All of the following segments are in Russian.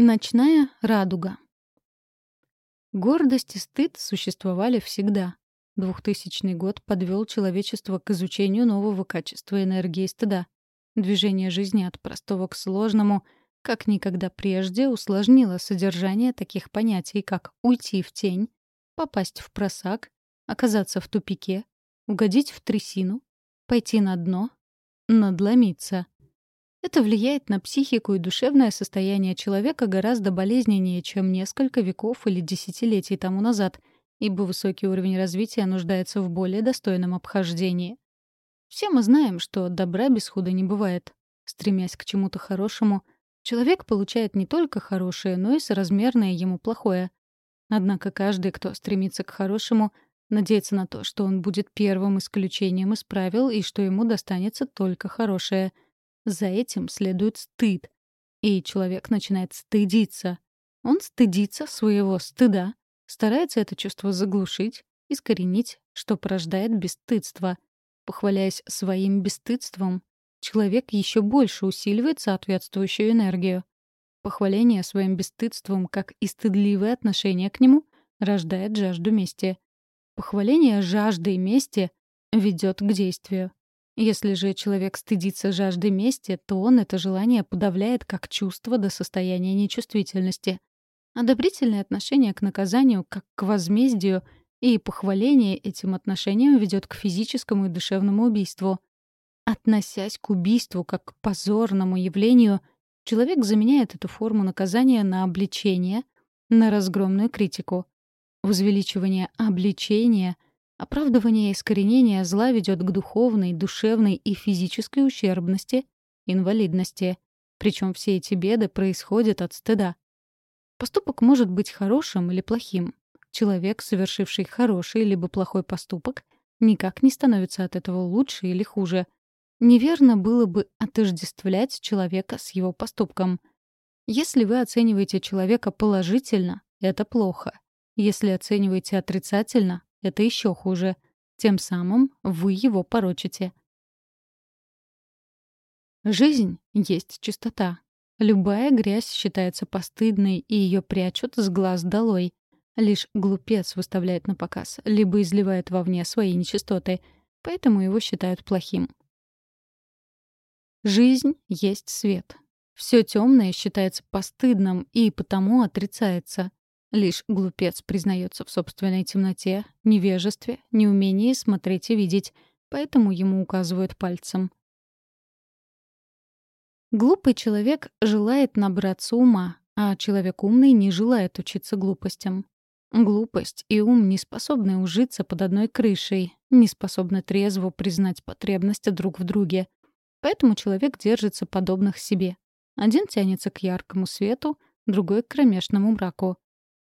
Ночная радуга. Гордость и стыд существовали всегда. Двухтысячный год подвел человечество к изучению нового качества энергии стыда. Движение жизни от простого к сложному, как никогда прежде, усложнило содержание таких понятий, как уйти в тень, попасть в просак, оказаться в тупике, угодить в трясину, пойти на дно, надломиться — это влияет на психику и душевное состояние человека гораздо болезненнее, чем несколько веков или десятилетий тому назад, ибо высокий уровень развития нуждается в более достойном обхождении. Все мы знаем, что добра без худа не бывает. Стремясь к чему-то хорошему, человек получает не только хорошее, но и соразмерное ему плохое. Однако каждый, кто стремится к хорошему, надеется на то, что он будет первым исключением из правил и что ему достанется только хорошее — за этим следует стыд. И человек начинает стыдиться. Он стыдится своего стыда, старается это чувство заглушить, искоренить, что порождает бесстыдство. Похваляясь своим бесстыдством, человек еще больше усиливает соответствующую энергию. Похваление своим бесстыдством, как и стыдливое отношение к нему, рождает жажду мести. Похваление жаждой мести ведет к действию. Если же человек стыдится жажды мести, то он это желание подавляет как чувство до состояния нечувствительности. Одобрительное отношение к наказанию как к возмездию и похваление этим отношениям ведет к физическому и душевному убийству. Относясь к убийству как к позорному явлению, человек заменяет эту форму наказания на обличение, на разгромную критику. Возвеличивание обличения — Оправдывание искоренения зла ведет к духовной, душевной и физической ущербности, инвалидности. Причем все эти беды происходят от стыда. Поступок может быть хорошим или плохим. Человек, совершивший хороший либо плохой поступок, никак не становится от этого лучше или хуже. Неверно было бы отождествлять человека с его поступком. Если вы оцениваете человека положительно, это плохо. Если оцениваете отрицательно, это еще хуже. Тем самым вы его порочите. Жизнь есть чистота. Любая грязь считается постыдной, и ее прячут с глаз долой. Лишь глупец выставляет на показ, либо изливает вовне свои нечистоты, поэтому его считают плохим. Жизнь есть свет. Все темное считается постыдным и потому отрицается. Лишь глупец признается в собственной темноте, невежестве, неумении смотреть и видеть, поэтому ему указывают пальцем. Глупый человек желает набраться ума, а человек умный не желает учиться глупостям. Глупость и ум не способны ужиться под одной крышей, не способны трезво признать потребность друг в друге. Поэтому человек держится подобных себе. Один тянется к яркому свету, другой — к кромешному мраку.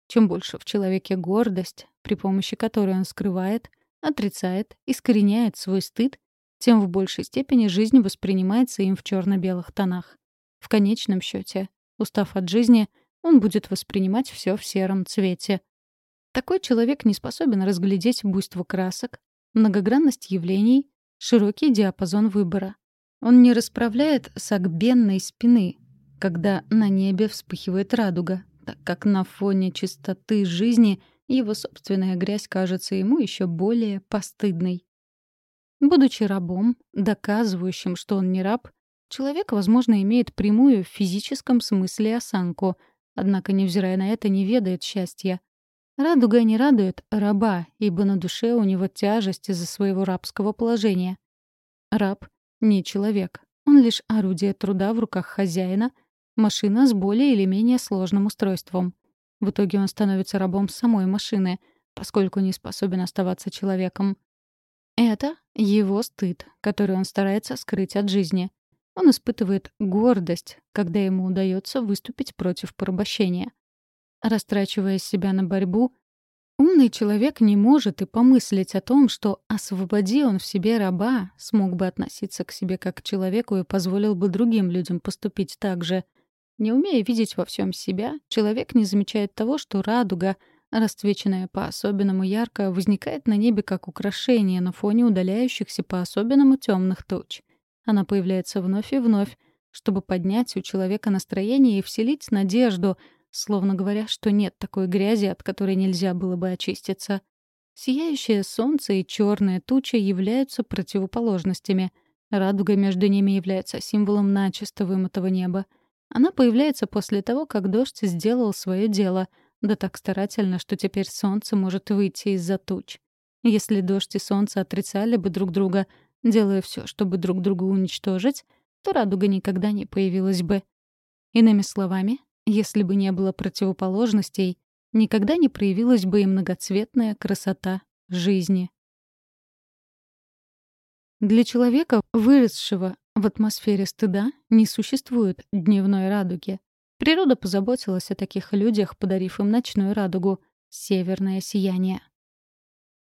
Чем больше в человеке гордость, при помощи которой он скрывает, отрицает, искореняет свой стыд, тем в большей степени жизнь воспринимается им в черно-белых тонах. В конечном счете, устав от жизни, он будет воспринимать все в сером цвете. Такой человек не способен разглядеть буйство красок, многогранность явлений, широкий диапазон выбора. Он не расправляет сагбенной спины, когда на небе вспыхивает радуга, так как на фоне чистоты жизни его собственная грязь кажется ему еще более постыдной. Будучи рабом, доказывающим, что он не раб, человек, возможно, имеет прямую в физическом смысле осанку, однако, невзирая на это, не ведает счастья. Радуга не радует раба, ибо на душе у него тяжесть из-за своего рабского положения. Раб — не человек. Он лишь орудие труда в руках хозяина — Машина с более или менее сложным устройством. В итоге он становится рабом самой машины, поскольку не способен оставаться человеком. Это его стыд, который он старается скрыть от жизни. Он испытывает гордость, когда ему удается выступить против порабощения. Растрачивая себя на борьбу, умный человек не может и помыслить о том, что, освободи он в себе раба, смог бы относиться к себе как к человеку и позволил бы другим людям поступить так же — не умея видеть во всем себя, человек не замечает того, что радуга, расцвеченная по-особенному ярко, возникает на небе как украшение на фоне удаляющихся по-особенному темных туч. Она появляется вновь и вновь, чтобы поднять у человека настроение и вселить надежду, словно говоря, что нет такой грязи, от которой нельзя было бы очиститься. Сияющее солнце и черная туча являются противоположностями. Радуга между ними является символом начисто вымытого неба. Она появляется после того, как дождь сделал свое дело, да так старательно, что теперь солнце может выйти из-за туч. Если дождь и солнце отрицали бы друг друга, делая все, чтобы друг друга уничтожить, то радуга никогда не появилась бы. Иными словами, если бы не было противоположностей, никогда не проявилась бы и многоцветная красота жизни. Для человека, выросшего в атмосфере стыда, не существует дневной радуги. Природа позаботилась о таких людях, подарив им ночную радугу — северное сияние.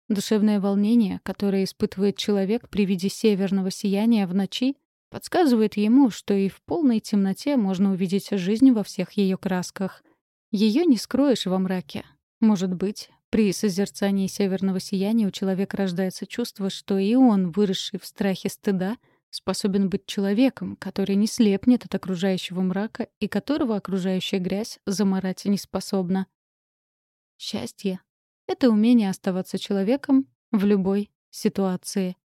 Душевное волнение, которое испытывает человек при виде северного сияния в ночи, подсказывает ему, что и в полной темноте можно увидеть жизнь во всех ее красках. Ее не скроешь во мраке. Может быть, при созерцании северного сияния у человека рождается чувство, что и он, выросший в страхе стыда, способен быть человеком, который не слепнет от окружающего мрака и которого окружающая грязь заморать не способна. Счастье — это умение оставаться человеком в любой ситуации.